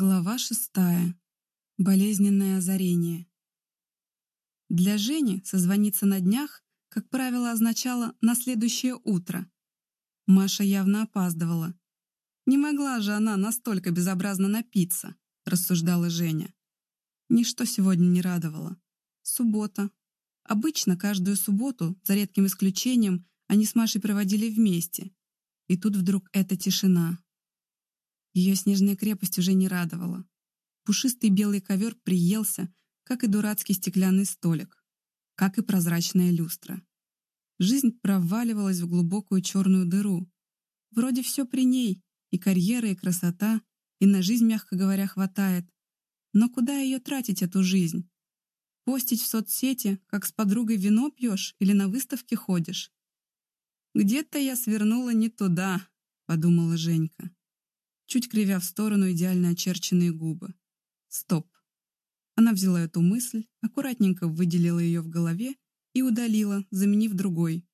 Глава шестая. Болезненное озарение. Для Жени созвониться на днях, как правило, означало «на следующее утро». Маша явно опаздывала. «Не могла же она настолько безобразно напиться», — рассуждала Женя. Ничто сегодня не радовало. Суббота. Обычно каждую субботу, за редким исключением, они с Машей проводили вместе. И тут вдруг эта тишина. Ее снежная крепость уже не радовала. Пушистый белый ковер приелся, как и дурацкий стеклянный столик, как и прозрачная люстра. Жизнь проваливалась в глубокую черную дыру. Вроде все при ней, и карьера, и красота, и на жизнь, мягко говоря, хватает. Но куда ее тратить, эту жизнь? Постить в соцсети, как с подругой вино пьешь или на выставке ходишь? «Где-то я свернула не туда», — подумала Женька чуть кривя в сторону идеально очерченные губы. Стоп. Она взяла эту мысль, аккуратненько выделила ее в голове и удалила, заменив другой.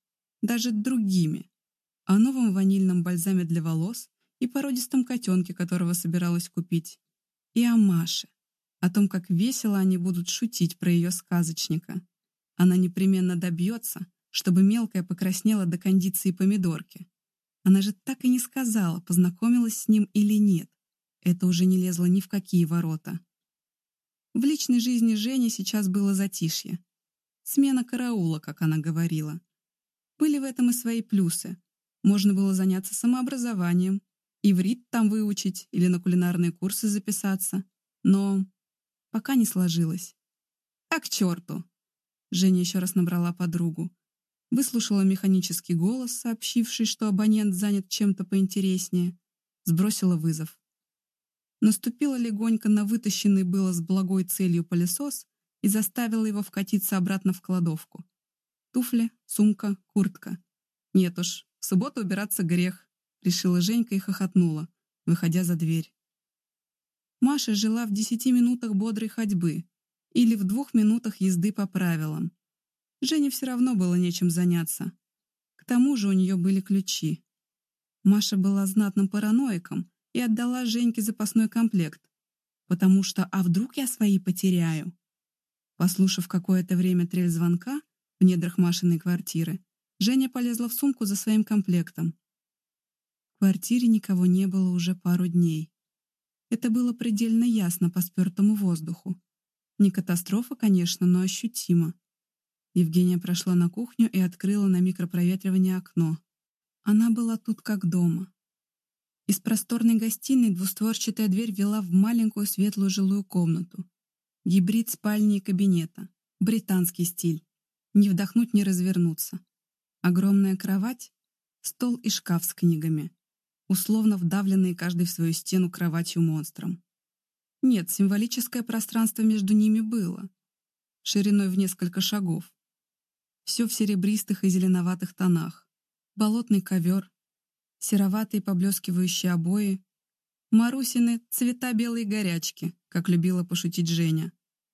Даже другими. О новом ванильном бальзаме для волос и породистом котенке, которого собиралась купить. И о Маше. О том, как весело они будут шутить про ее сказочника. Она непременно добьется, чтобы мелкая покраснела до кондиции помидорки. Она же так и не сказала, познакомилась с ним или нет. Это уже не лезло ни в какие ворота. В личной жизни Жени сейчас было затишье. Смена караула, как она говорила. Были в этом и свои плюсы. Можно было заняться самообразованием, иврит там выучить или на кулинарные курсы записаться. Но пока не сложилось. А к черту! Женя еще раз набрала подругу выслушала механический голос, сообщивший, что абонент занят чем-то поинтереснее, сбросила вызов. Наступила легонько на вытащенный было с благой целью пылесос и заставила его вкатиться обратно в кладовку. Туфли, сумка, куртка. Нет уж, в субботу убираться грех, решила Женька и хохотнула, выходя за дверь. Маша жила в десяти минутах бодрой ходьбы или в двух минутах езды по правилам. Жене все равно было нечем заняться. К тому же у нее были ключи. Маша была знатным параноиком и отдала Женьке запасной комплект, потому что «а вдруг я свои потеряю?» Послушав какое-то время трель звонка в недрах Машиной квартиры, Женя полезла в сумку за своим комплектом. В квартире никого не было уже пару дней. Это было предельно ясно по спертому воздуху. Не катастрофа, конечно, но ощутимо. Евгения прошла на кухню и открыла на микропроветривание окно. Она была тут как дома. Из просторной гостиной двустворчатая дверь вела в маленькую светлую жилую комнату. Гибрид спальни и кабинета. Британский стиль. Не вдохнуть, не развернуться. Огромная кровать, стол и шкаф с книгами. Условно вдавленные каждый в свою стену кроватью монстром. Нет, символическое пространство между ними было. Шириной в несколько шагов. Все в серебристых и зеленоватых тонах. Болотный ковер, сероватые поблескивающие обои, Марусины цвета белой горячки, как любила пошутить Женя.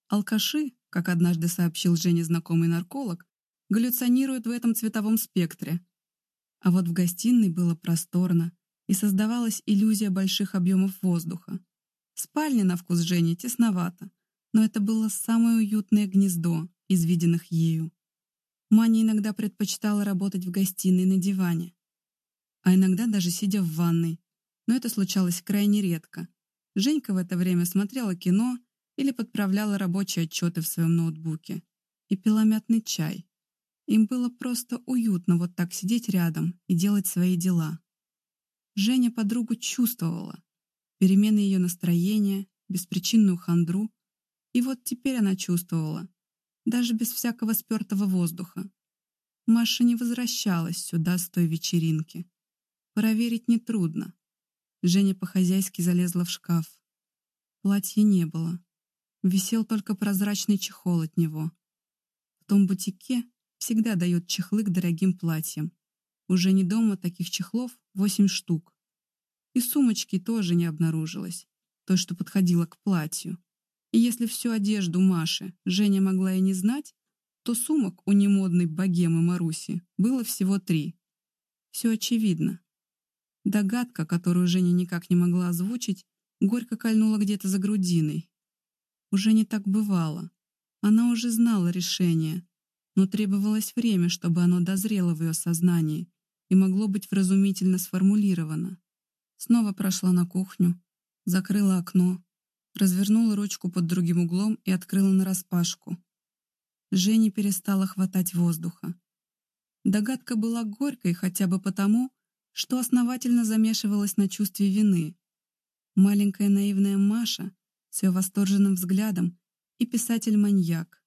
Алкаши, как однажды сообщил Жене знакомый нарколог, галлюционируют в этом цветовом спектре. А вот в гостиной было просторно, и создавалась иллюзия больших объемов воздуха. Спальня на вкус Жени тесновато, но это было самое уютное гнездо из виденных ею. Маня иногда предпочитала работать в гостиной на диване, а иногда даже сидя в ванной, но это случалось крайне редко. Женька в это время смотрела кино или подправляла рабочие отчеты в своем ноутбуке и пила мятный чай. Им было просто уютно вот так сидеть рядом и делать свои дела. Женя подругу чувствовала, перемены ее настроения, беспричинную хандру, и вот теперь она чувствовала, даже без всякого спертого воздуха. Маша не возвращалась сюда с той вечеринки. Проверить нетрудно. Женя по-хозяйски залезла в шкаф. Платья не было. Висел только прозрачный чехол от него. В том бутике всегда дают чехлы к дорогим платьям. Уже не дома таких чехлов восемь штук. И сумочки тоже не обнаружилось, той, что подходила к платью. И если всю одежду Маши Женя могла и не знать, то сумок у немодной богемы Маруси было всего три. Все очевидно. Догадка, которую Женя никак не могла озвучить, горько кольнуло где-то за грудиной. Уже не так бывало. Она уже знала решение, но требовалось время, чтобы оно дозрело в ее сознании и могло быть вразумительно сформулировано. Снова прошла на кухню, закрыла окно, развернула ручку под другим углом и открыла нараспашку. Жене перестала хватать воздуха. Догадка была горькой хотя бы потому, что основательно замешивалась на чувстве вины. Маленькая наивная Маша с ее восторженным взглядом и писатель-маньяк.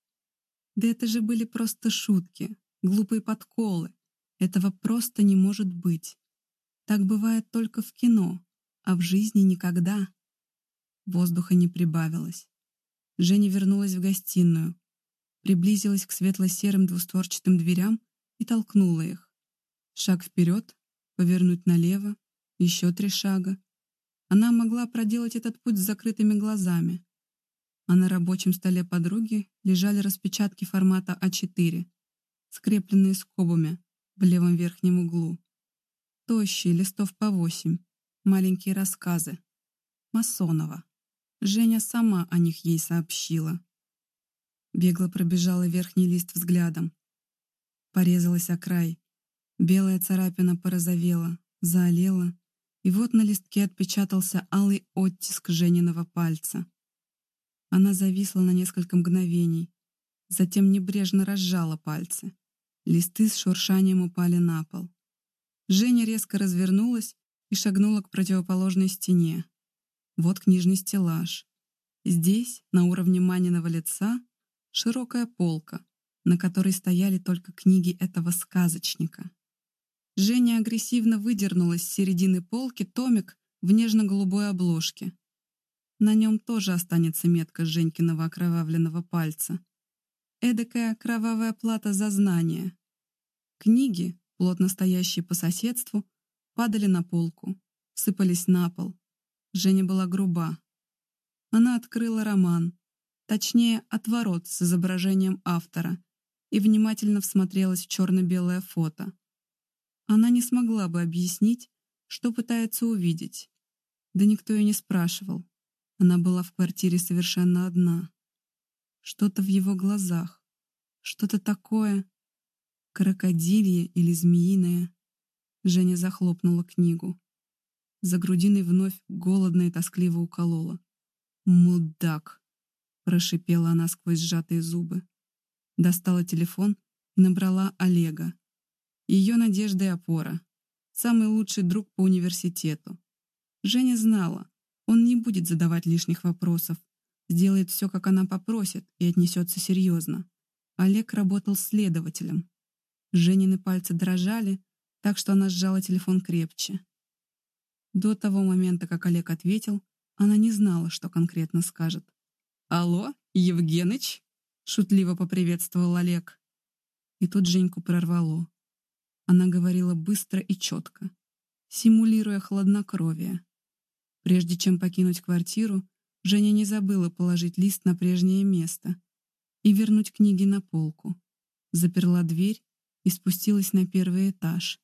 Да это же были просто шутки, глупые подколы. Этого просто не может быть. Так бывает только в кино, а в жизни никогда. Воздуха не прибавилось. Женя вернулась в гостиную, приблизилась к светло-серым двустворчатым дверям и толкнула их. Шаг вперед, повернуть налево, еще три шага. Она могла проделать этот путь с закрытыми глазами. А на рабочем столе подруги лежали распечатки формата А4, скрепленные скобами в левом верхнем углу. Тощие, листов по восемь, маленькие рассказы. Масонова. Женя сама о них ей сообщила. Бегло пробежала верхний лист взглядом. Порезалась о край. Белая царапина порозовела, заолела, и вот на листке отпечатался алый оттиск Жениного пальца. Она зависла на несколько мгновений, затем небрежно разжала пальцы. Листы с шуршанием упали на пол. Женя резко развернулась и шагнула к противоположной стене. Вот книжный стеллаж. Здесь, на уровне Маниного лица, широкая полка, на которой стояли только книги этого сказочника. Женя агрессивно выдернула с середины полки томик в нежно-голубой обложке. На нем тоже останется метка Женькиного окровавленного пальца. Эдакая кровавая плата за знание. Книги, плотно стоящие по соседству, падали на полку, сыпались на пол, Женя была груба. Она открыла роман, точнее, отворот с изображением автора, и внимательно всмотрелась в черно-белое фото. Она не смогла бы объяснить, что пытается увидеть. Да никто и не спрашивал. Она была в квартире совершенно одна. Что-то в его глазах, что-то такое, крокодилье или змеиное. Женя захлопнула книгу. За грудиной вновь голодно и тоскливо уколола. «Мудак!» — прошипела она сквозь сжатые зубы. Достала телефон и набрала Олега. Ее надежда и опора. Самый лучший друг по университету. Женя знала, он не будет задавать лишних вопросов, сделает все, как она попросит, и отнесется серьезно. Олег работал следователем. Женины пальцы дрожали, так что она сжала телефон крепче. До того момента, как Олег ответил, она не знала, что конкретно скажет. «Алло, Евгеныч?» — шутливо поприветствовал Олег. И тут Женьку прорвало. Она говорила быстро и четко, симулируя хладнокровие. Прежде чем покинуть квартиру, Женя не забыла положить лист на прежнее место и вернуть книги на полку. Заперла дверь и спустилась на первый этаж.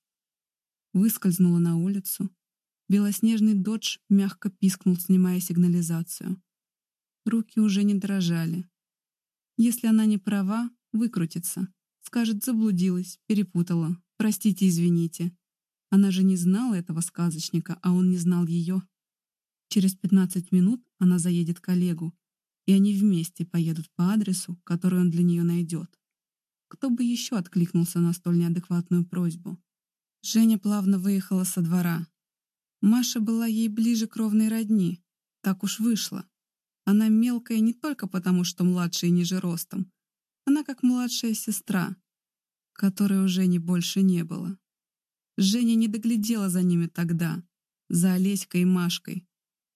Выскользнула на улицу, Белоснежный додж мягко пискнул, снимая сигнализацию. Руки уже не дрожали. Если она не права, выкрутится. Скажет, заблудилась, перепутала. Простите, извините. Она же не знала этого сказочника, а он не знал ее. Через 15 минут она заедет к Олегу, и они вместе поедут по адресу, который он для нее найдет. Кто бы еще откликнулся на столь неадекватную просьбу? Женя плавно выехала со двора, Маша была ей ближе кровной родни. Так уж вышло. Она мелкая не только потому, что младшая ниже ростом. Она как младшая сестра, которой уже не больше не было. Женя не доглядела за ними тогда, за Олеськой и Машкой.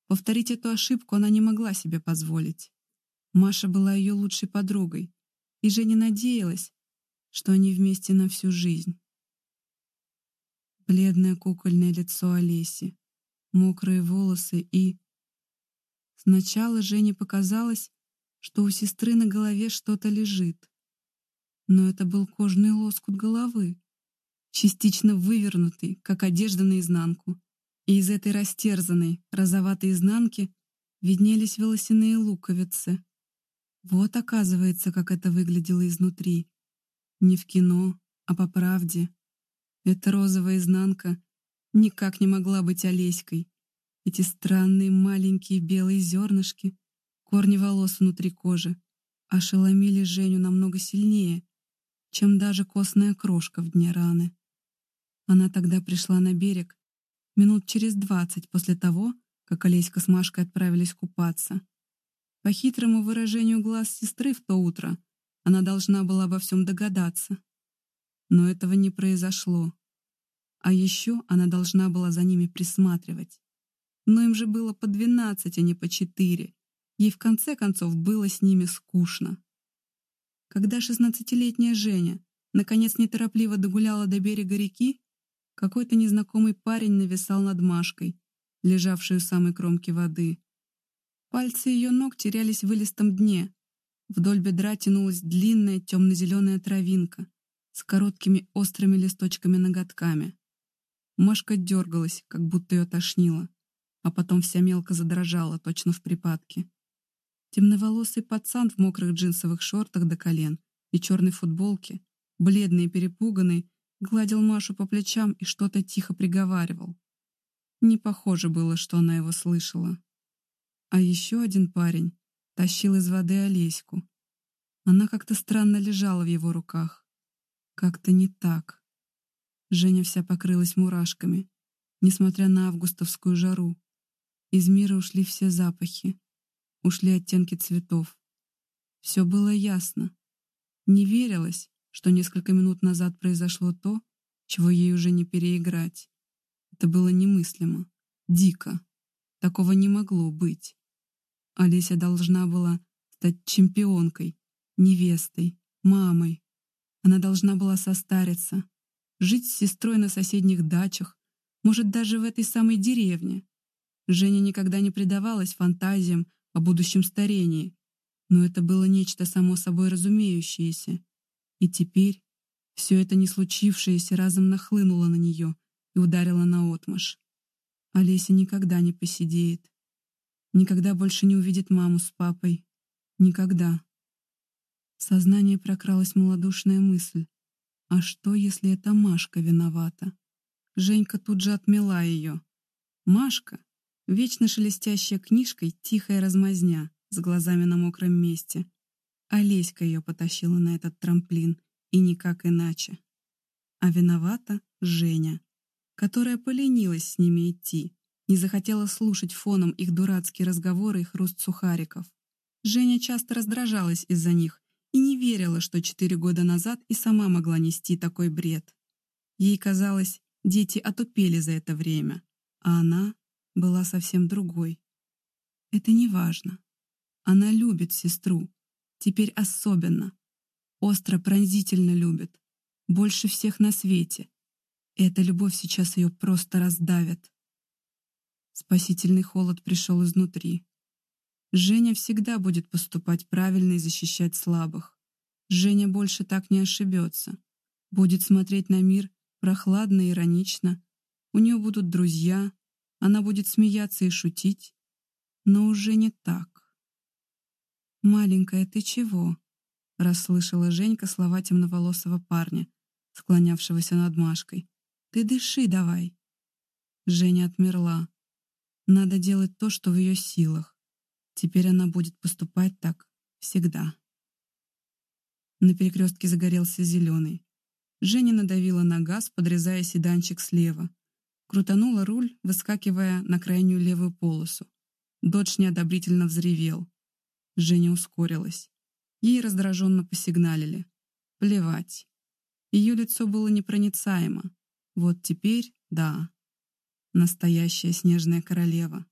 Повторить эту ошибку она не могла себе позволить. Маша была ее лучшей подругой, и Женя надеялась, что они вместе на всю жизнь. Бледное кукольное лицо Олеси, мокрые волосы и... Сначала Жене показалось, что у сестры на голове что-то лежит. Но это был кожный лоскут головы, частично вывернутый, как одежда наизнанку. И из этой растерзанной, розоватой изнанки виднелись волосяные луковицы. Вот, оказывается, как это выглядело изнутри. Не в кино, а по правде. Эта розовая изнанка никак не могла быть Олеськой. Эти странные маленькие белые зернышки, корни волос внутри кожи, ошеломили Женю намного сильнее, чем даже костная крошка в дне раны. Она тогда пришла на берег минут через двадцать после того, как Олеська с Машкой отправились купаться. По хитрому выражению глаз сестры в то утро она должна была обо всем догадаться. Но этого не произошло. А еще она должна была за ними присматривать. Но им же было по двенадцать, а не по четыре. Ей в конце концов было с ними скучно. Когда шестнадцатилетняя Женя наконец неторопливо догуляла до берега реки, какой-то незнакомый парень нависал над Машкой, лежавшей у самой кромки воды. Пальцы ее ног терялись в вылистом дне. Вдоль бедра тянулась длинная темно-зеленая травинка с короткими острыми листочками-ноготками. Машка дергалась, как будто ее тошнило, а потом вся мелко задрожала, точно в припадке. Темноволосый пацан в мокрых джинсовых шортах до колен и черной футболке, бледный и перепуганный, гладил Машу по плечам и что-то тихо приговаривал. Не похоже было, что она его слышала. А еще один парень тащил из воды Олеську. Она как-то странно лежала в его руках. Как-то не так. Женя вся покрылась мурашками, несмотря на августовскую жару. Из мира ушли все запахи, ушли оттенки цветов. Все было ясно. Не верилось, что несколько минут назад произошло то, чего ей уже не переиграть. Это было немыслимо, дико. Такого не могло быть. Олеся должна была стать чемпионкой, невестой, мамой. Она должна была состариться, жить с сестрой на соседних дачах, может, даже в этой самой деревне. Женя никогда не предавалась фантазиям о будущем старении, но это было нечто само собой разумеющееся. И теперь все это не случившееся разом нахлынуло на нее и ударило наотмашь. Олеся никогда не посидеет. Никогда больше не увидит маму с папой. Никогда. В сознание прокралась малодушная мысль. А что, если это Машка виновата? Женька тут же отмела ее. Машка, вечно шелестящая книжкой, тихая размазня, с глазами на мокром месте. Олеська ее потащила на этот трамплин, и никак иначе. А виновата Женя, которая поленилась с ними идти, не захотела слушать фоном их дурацкие разговоры и хруст сухариков. Женя часто раздражалась из-за них и не верила, что четыре года назад и сама могла нести такой бред. Ей казалось, дети отупели за это время, а она была совсем другой. Это не важно. Она любит сестру, Теперь особенно. Остро, пронзительно любит. Больше всех на свете. Эта любовь сейчас ее просто раздавит. Спасительный холод пришел изнутри. Женя всегда будет поступать правильно и защищать слабых. Женя больше так не ошибется. Будет смотреть на мир прохладно и иронично. У нее будут друзья, она будет смеяться и шутить. Но уже не так. «Маленькая, ты чего?» — расслышала Женька слова темноволосого парня, склонявшегося над Машкой. «Ты дыши давай!» Женя отмерла. Надо делать то, что в ее силах. Теперь она будет поступать так всегда. На перекрестке загорелся зеленый. Женя надавила на газ, подрезая седанчик слева. Крутанула руль, выскакивая на крайнюю левую полосу. Додж неодобрительно взревел. Женя ускорилась. Ей раздраженно посигналили. Плевать. Ее лицо было непроницаемо. Вот теперь да. Настоящая снежная королева.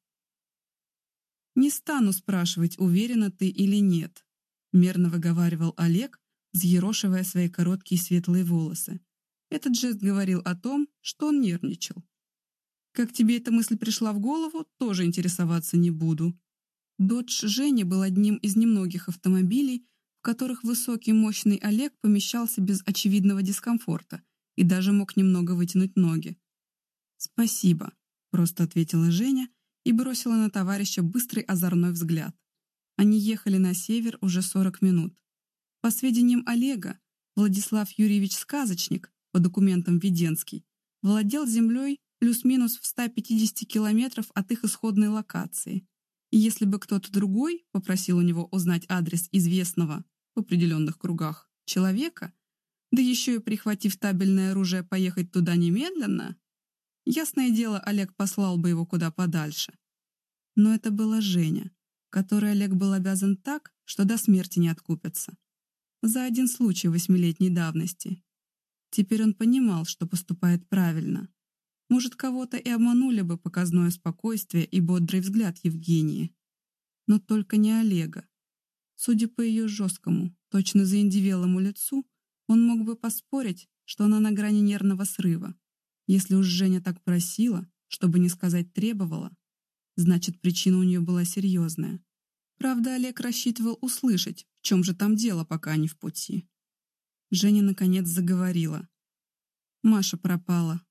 «Не стану спрашивать, уверена ты или нет», — мерно выговаривал Олег, взъерошивая свои короткие светлые волосы. Этот жест говорил о том, что он нервничал. «Как тебе эта мысль пришла в голову, тоже интересоваться не буду. Додж Жени был одним из немногих автомобилей, в которых высокий мощный Олег помещался без очевидного дискомфорта и даже мог немного вытянуть ноги. «Спасибо», — просто ответила Женя и бросила на товарища быстрый озорной взгляд. Они ехали на север уже 40 минут. По сведениям Олега, Владислав Юрьевич Сказочник, по документам Веденский, владел землей плюс-минус в 150 километров от их исходной локации. И если бы кто-то другой попросил у него узнать адрес известного в определенных кругах человека, да еще и прихватив табельное оружие поехать туда немедленно, ясное дело, Олег послал бы его куда подальше. Но это была Женя, которой Олег был обязан так, что до смерти не откупится. За один случай восьмилетней давности. Теперь он понимал, что поступает правильно. Может, кого-то и обманули бы показное спокойствие и бодрый взгляд Евгении. Но только не Олега. Судя по ее жесткому, точно заиндивелому лицу, он мог бы поспорить, что она на грани нервного срыва. Если уж Женя так просила, чтобы не сказать требовала, значит, причина у нее была серьезная. Правда, Олег рассчитывал услышать, в чем же там дело, пока они в пути. Женя, наконец, заговорила. Маша пропала.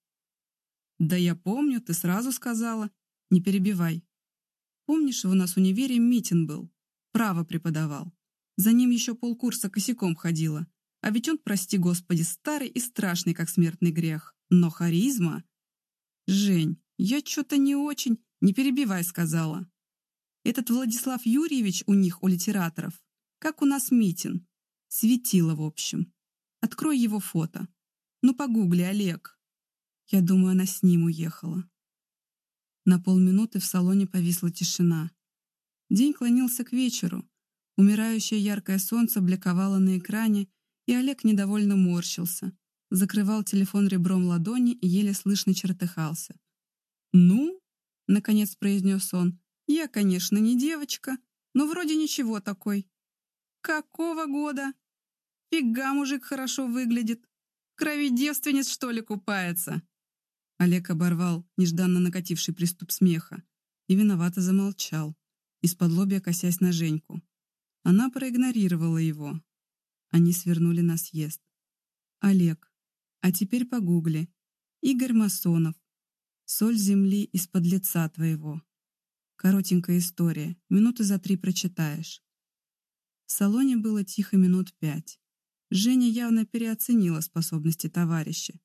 «Да я помню, ты сразу сказала. Не перебивай. Помнишь, у нас в универе митинг был? Право преподавал. За ним еще полкурса косяком ходила. А ведь он, прости господи, старый и страшный, как смертный грех. Но харизма... Жень, я что-то не очень... Не перебивай, сказала. Этот Владислав Юрьевич у них, у литераторов, как у нас митинг. Светило, в общем. Открой его фото. Ну, погугли, Олег. Я думаю, она с ним уехала. На полминуты в салоне повисла тишина. День клонился к вечеру. Умирающее яркое солнце бликовало на экране, и Олег недовольно морщился. Закрывал телефон ребром ладони и еле слышно чертыхался. «Ну?» — наконец произнес он. «Я, конечно, не девочка, но вроде ничего такой». «Какого года?» Фига мужик хорошо выглядит. В крови девственниц, что ли, купается?» Олег оборвал нежданно накативший приступ смеха и виновато замолчал, из-под лобья косясь на Женьку. Она проигнорировала его. Они свернули на съезд. «Олег, а теперь погугли. Игорь Масонов. Соль земли из-под лица твоего. Коротенькая история, минуты за три прочитаешь». В салоне было тихо минут пять. Женя явно переоценила способности товарища.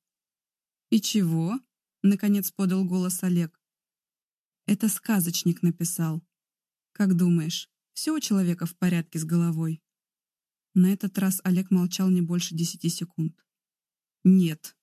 «И чего?» — наконец подал голос Олег. «Это сказочник написал. Как думаешь, все у человека в порядке с головой?» На этот раз Олег молчал не больше десяти секунд. «Нет»,